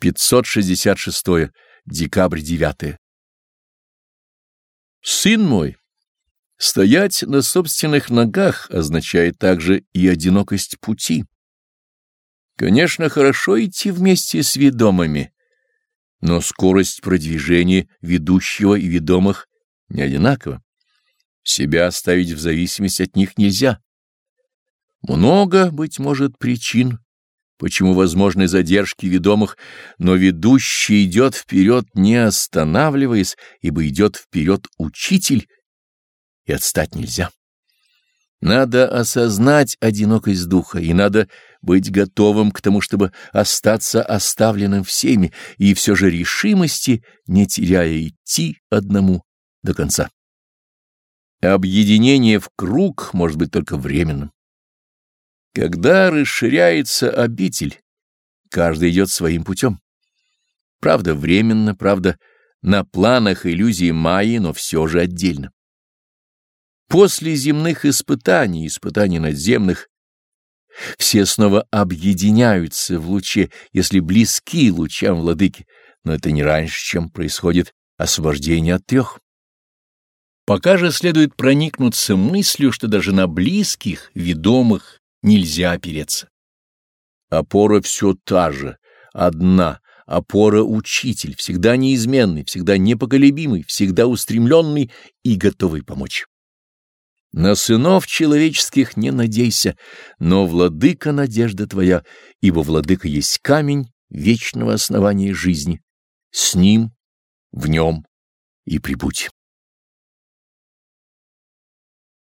566. Декабрь 9. Сын мой, стоять на собственных ногах означает также и одинокость пути. Конечно, хорошо идти вместе с ведомыми, но скорость продвижения ведущего и ведомых не одинакова. Себя оставить в зависимости от них нельзя. Много, быть может, причин, почему возможны задержки ведомых, но ведущий идет вперед, не останавливаясь, ибо идет вперед учитель, и отстать нельзя. Надо осознать одинокость духа, и надо быть готовым к тому, чтобы остаться оставленным всеми, и все же решимости, не теряя идти одному до конца. Объединение в круг может быть только временным. Когда расширяется обитель, каждый идет своим путем. Правда, временно, правда, на планах иллюзии Майи, но все же отдельно. После земных испытаний, испытаний надземных, все снова объединяются в луче, если близки лучам владыки, но это не раньше, чем происходит освобождение от трех. Пока же следует проникнуться мыслью, что даже на близких, ведомых нельзя опереться. Опора все та же, одна, опора учитель, всегда неизменный, всегда непоколебимый, всегда устремленный и готовый помочь. На сынов человеческих не надейся, но владыка надежда твоя, ибо владыка есть камень вечного основания жизни. С ним, в нем и прибудь.